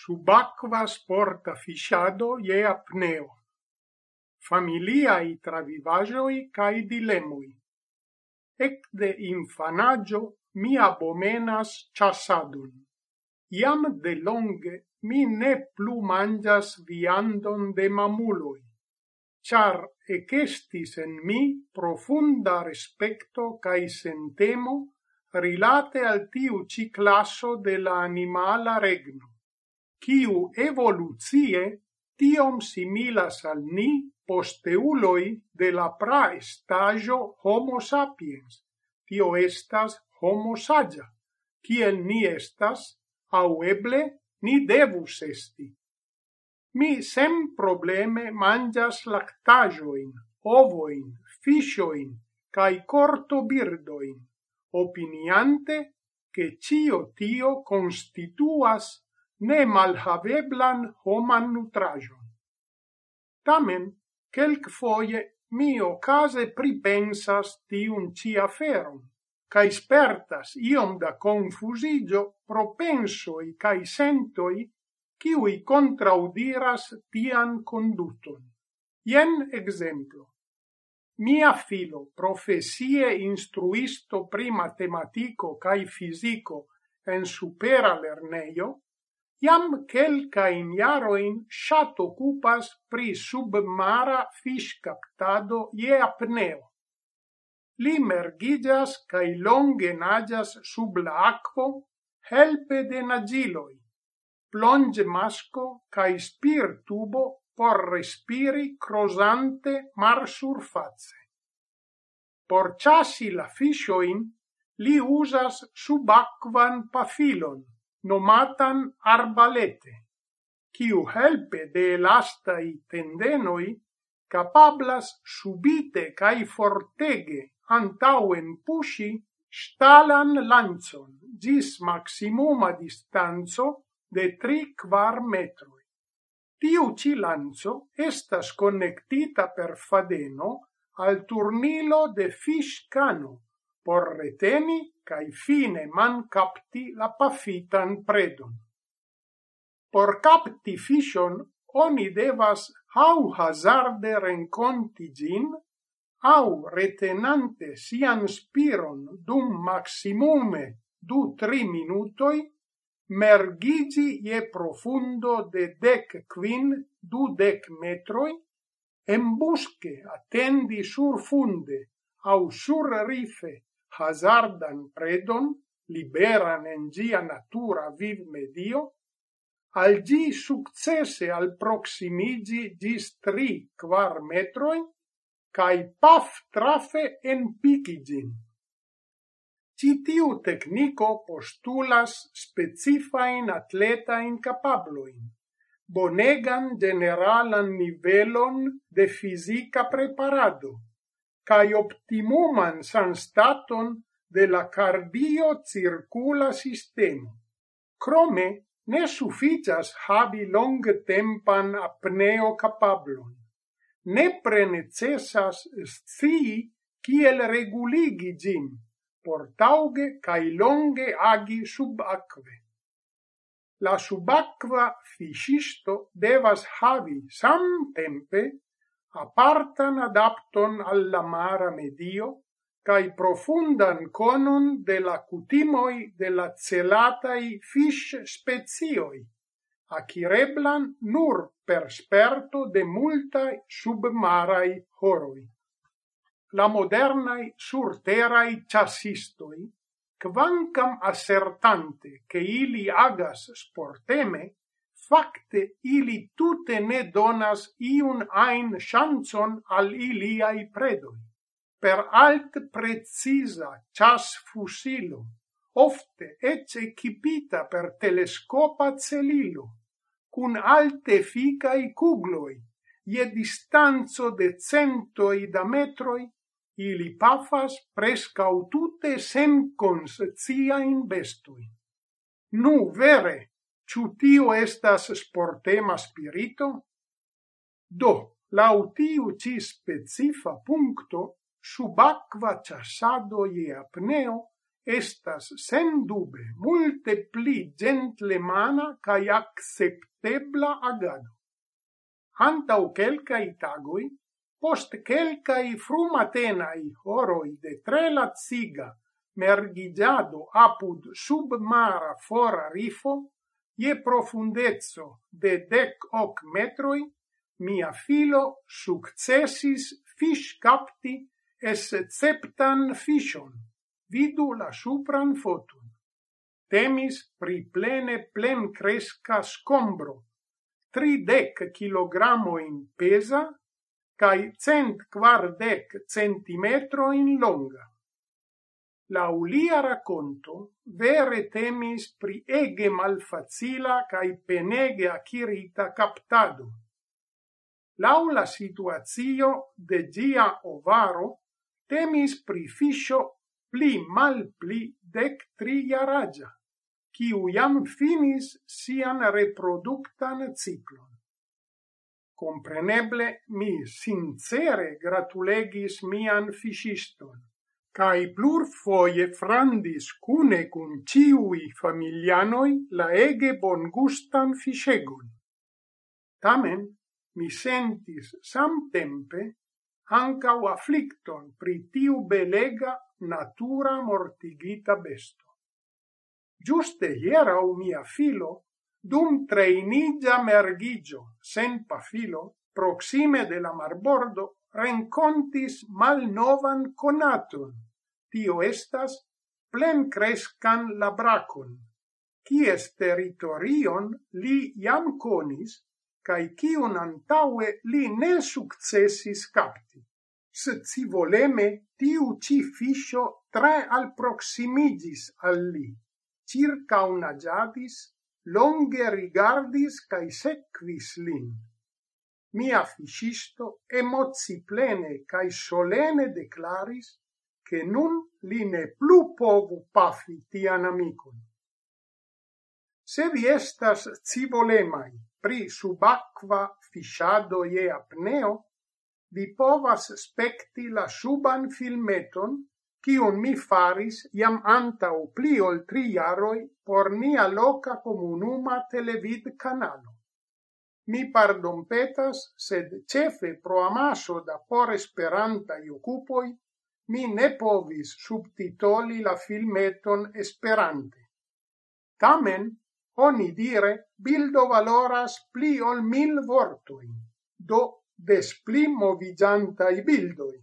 subacqua sporta fisciado ie apneo, familiai travivajoi cae dilemui. Ec de infanaggio mi abomenas chassadun. Iam de longe mi ne plu mangias viandon de mamuloi, char ecestis en mi profunda respecto cae sentemo rilate al tiu ci classo de la animala regno quiu evolucie tiom similas al ni posteuloi de la praestajo homo sapiens, tio estas homo sagia, kiel ni estas, au eble ni devus esti. Mi sem probleme mangias lactajoin, ovoin, fisioin, cae corto birdoin, opiniante che cio tio constituas ne malhaveblan homan nutrajon. Tamen, quelc foie mi ocase pripensas tiun ci aferon, ca spertas iom da confusigio propensoi ca sentoi ciui contraudiras tian conduton. Ien exemplo. Mia filo, profesie instruisto pri matematico cae fisico en supera lerneio, Iam quelcain jaroin shat occupas pri submara fish captado ie apneo. Li mergigas cae longe nagas sub la aquo helpe de nagiloi, plonge masco cae spir tubo por respiri crosante mar surface. Por chassi la fishoin, li usas subacquan pafilon, nomatan arbalete, quiu helpe de elastai tendenoi capablas subite cae fortege antauen pushi stalan lanzon gis maximuma distanzo de tri quar metroi. Tiu ci lanzo estas connectita per fadeno al turnilo de fish cano, por reteni cae fine man capti la pafitan predon. Por capti fishon oni devas au hazarde renconti gin, au retenante sian spiron dum maximume du tri minutoi, mergigi je profundo de dec quin du dec metroi, embusque attendi sur funde au sur rife hazardan predon, liberan en gia natura viv medio, al gi successe al proximigi gis tri quar metroi, cae paf trafe en picigin. Citiu tecnico postulas specifain atletain capabloin, bonegan generalan nivelon de fisica preparado, cae optimuman sanstaton de la cardio circula sistemo. Crome, ne sufficias habi longe tempan apneo capablon. Ne necessas scii kiel reguligi gin, por tauge cae longe agi sub acve. La subacqua fiscisto devas havi samtempe apartan adapton alla mara medio cae profundan conon de la cutimoi de la celatai fish spezioi, acireblan nur per sperto de multae submarai horoi. La modernae surterai chassistoi, quancam assertante che ili agas sporteme, facte ili tute ne donas iun ein chanson al iliai predoi. Per alt precisa chas fusilo, ofte ec equipita per telescopa celilo, cun alte ficai cugloi, ie distanzo de centoi da metroi, ili pafas prescau tutte sen conscia in bestui. Nu, vere, ciu tio estas sportema spirito? Do, lau tiu ci specifa puncto, subacqua ĉasado ie apneo estas sendube multe pli gentlemana cae acceptebla agado. Antau quelcai tagui, post quelcai frumatenai horoi de tre laciga mergigiado apud submara fora rifo, ie profundezzo de dec hoc metroi, mia filo successis fish capti esceptan fishon. Vidu la supran foton. Temis pri plene plen cresca scombro, tridec kilogramoin pesa, cae cent quardec centimetroin longa la ulia racconto, vere temis pri ege malfacila cae penege acirita captado. Laula situazio de gia ovaro, temis pri fiscio pli mal pli dec tri jaragia, ciu iam finis sian reproductan ciclon. Compreneble mi sincere gratulegis mian fisiston cae plurfoje frandis cune cum ciui familianoi la ege bon gustan fisegon. Tamen mi sentis samtempe ancau afflicton pri tiu belega natura mortigita besto. Giuste hierau mia filo, dum treinigia mergigio sen pafilo, proxime de la marbordo, rencontis mal novan conatum, tio estas plen crescan labrakon, kies territorion li jam conis, cae cion antaue li ne successis capti. Se ci voleme tiu ci fiscio tre alproximigis al li, circa unagiadis, longe rigardis cae sequis lin. Mia fiscisto emozi plene cae solene declaris che nun li ne plu povu pafi tian amicum. Se vi estas civolemai pri subacqua fisciado e apneo, vi povas specti la suban filmeton cion mi faris iam anta o pli ol tri jaroi por nia loca comunuma televid canalo. Mi pardon petas, sed cefe pro amaso da por esperanta i occupoi mi ne povis subtitoli la filmeton esperante. Tamen, oni dire, bildo valoras pli ol mil vortoin, do des pli movigiantai bildoi.